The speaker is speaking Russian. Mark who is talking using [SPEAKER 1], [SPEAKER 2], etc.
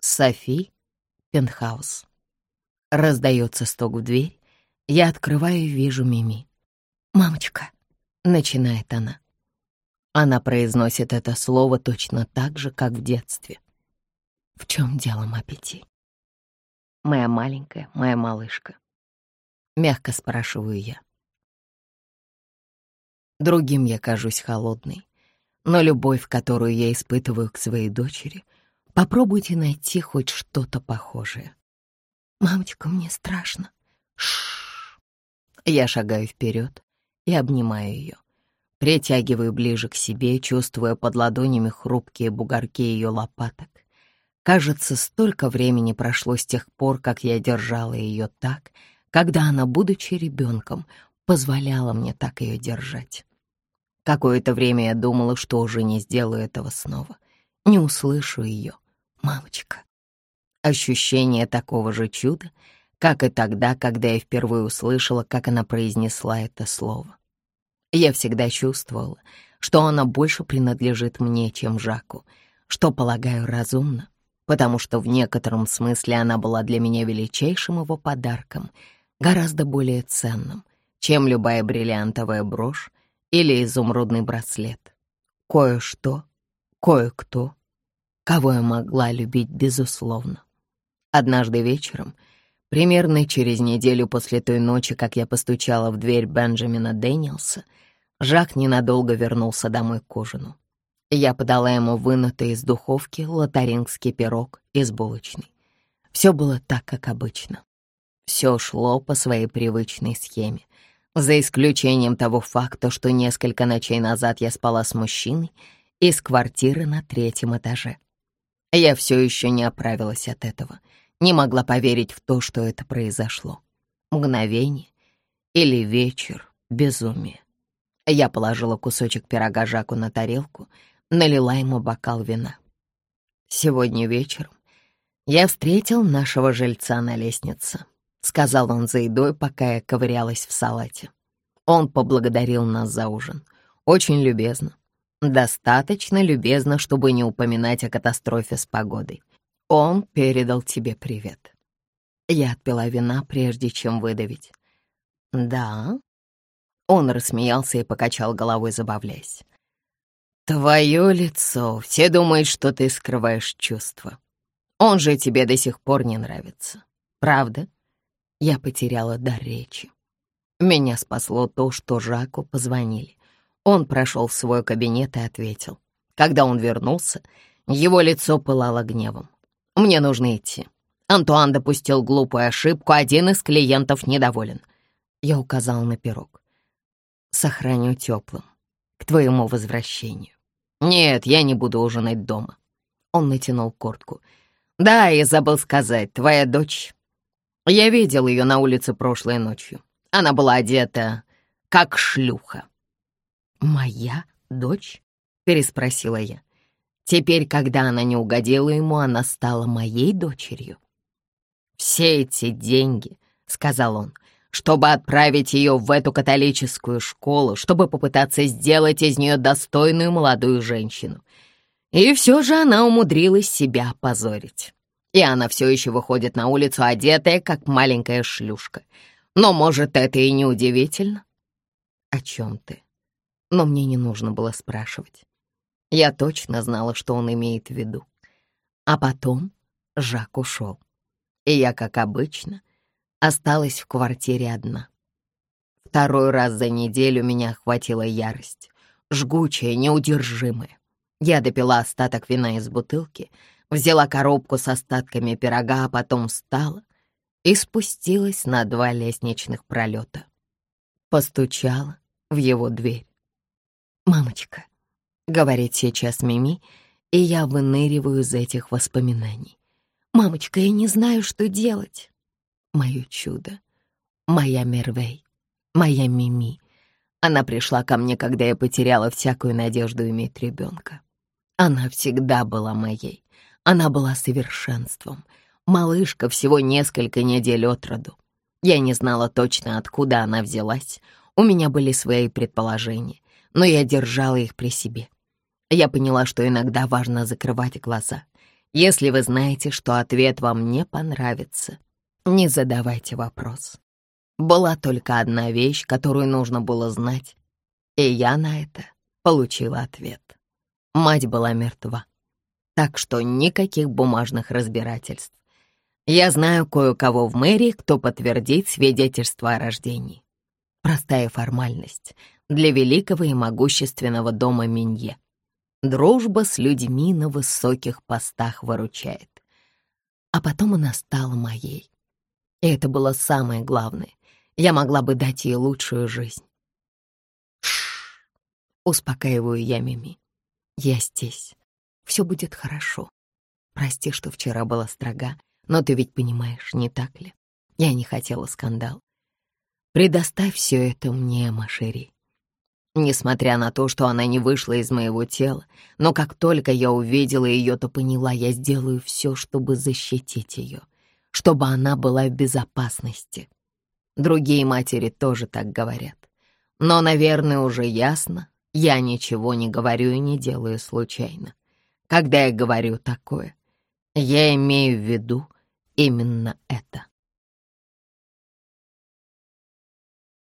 [SPEAKER 1] Софи, пентхаус. Раздается стук в дверь. Я открываю и вижу Мими. «Мамочка», — начинает она. Она произносит это слово точно так же, как в детстве. В чем дело, Маппети? Моя маленькая, моя малышка. Мягко спрашиваю я. Другим я кажусь холодной, но любовь, которую я испытываю к своей дочери, попробуйте найти хоть что-то похожее. «Мамочка, мне страшно». Шш. Я шагаю вперед и обнимаю ее. Притягиваю ближе к себе, чувствуя под ладонями хрупкие бугорки ее лопаток. Кажется, столько времени прошло с тех пор, как я держала ее так, когда она, будучи ребенком, позволяла мне так ее держать. Какое-то время я думала, что уже не сделаю этого снова. Не услышу ее. Мамочка. Ощущение такого же чуда, как и тогда, когда я впервые услышала, как она произнесла это слово. Я всегда чувствовала, что она больше принадлежит мне, чем Жаку, что, полагаю, разумно, потому что в некотором смысле она была для меня величайшим его подарком, гораздо более ценным, чем любая бриллиантовая брошь или изумрудный браслет. Кое-что, кое-кто, кого я могла любить безусловно. Однажды вечером, примерно через неделю после той ночи, как я постучала в дверь Бенджамина Дэниелса, Жак ненадолго вернулся домой к ужину. Я подала ему вынутый из духовки лотарингский пирог из булочной. Все было так, как обычно. Все шло по своей привычной схеме, за исключением того факта, что несколько ночей назад я спала с мужчиной из квартиры на третьем этаже. Я все еще не оправилась от этого, не могла поверить в то, что это произошло. Мгновение или вечер безумия. Я положила кусочек пирога Жаку на тарелку, налила ему бокал вина. «Сегодня вечером я встретил нашего жильца на лестнице», — сказал он за едой, пока я ковырялась в салате. Он поблагодарил нас за ужин. Очень любезно. Достаточно любезно, чтобы не упоминать о катастрофе с погодой. Он передал тебе привет. Я отпила вина, прежде чем выдавить. «Да, он рассмеялся и покачал головой, забавляясь. «Твое лицо. Все думают, что ты скрываешь чувства. Он же тебе до сих пор не нравится. Правда?» Я потеряла дар речи. Меня спасло то, что Жаку позвонили. Он прошел в свой кабинет и ответил. Когда он вернулся, его лицо пылало гневом. «Мне нужно идти. Антуан допустил глупую ошибку, один из клиентов недоволен». Я указал на пирог сохраню теплым к твоему возвращению. Нет, я не буду ужинать дома. Он натянул куртку. Да, я забыл сказать, твоя дочь. Я видел ее на улице прошлой ночью. Она была одета как шлюха. «Моя дочь?» — переспросила я. Теперь, когда она не угодила ему, она стала моей дочерью. «Все эти деньги», — сказал он, чтобы отправить ее в эту католическую школу, чтобы попытаться сделать из нее достойную молодую женщину. И все же она умудрилась себя опозорить. И она все еще выходит на улицу, одетая, как маленькая шлюшка. Но, может, это и не удивительно? О чем ты? Но мне не нужно было спрашивать. Я точно знала, что он имеет в виду. А потом Жак ушел. И я, как обычно, осталась в квартире одна. Второй раз за неделю меня охватила ярость, жгучая, неудержимая. Я допила остаток вина из бутылки, взяла коробку с остатками пирога, а потом встала и спустилась на два лестничных пролета. Постучала в его дверь. «Мамочка», — говорит сейчас Мими, и я выныриваю из этих воспоминаний. «Мамочка, я не знаю, что делать» мое чудо, моя Мервей, моя Мими. Она пришла ко мне, когда я потеряла всякую надежду иметь ребенка. Она всегда была моей. Она была совершенством. Малышка всего несколько недель от роду. Я не знала точно, откуда она взялась. У меня были свои предположения, но я держала их при себе. Я поняла, что иногда важно закрывать глаза. Если вы знаете, что ответ вам не понравится, не задавайте вопрос. Была только одна вещь, которую нужно было знать, и я на это получила ответ. Мать была мертва, так что никаких бумажных разбирательств. Я знаю кое-кого в мэрии, кто подтвердит свидетельство о рождении. Простая формальность для великого и могущественного дома Минье. Дружба с людьми на высоких постах выручает. А потом она стала моей. И это было самое главное. Я могла бы дать ей лучшую жизнь. Шш, успокаиваю я Мими. Я здесь. Все будет хорошо. Прости, что вчера была строга, но ты ведь понимаешь, не так ли? Я не хотела скандал. Предоставь все это мне, Машери. Несмотря на то, что она не вышла из моего тела, но как только я увидела ее, то поняла, я сделаю все, чтобы защитить ее, чтобы она была в безопасности. Другие матери тоже так говорят. Но, наверное, уже ясно, я ничего не говорю и не делаю случайно. Когда я говорю такое, я имею в виду именно это.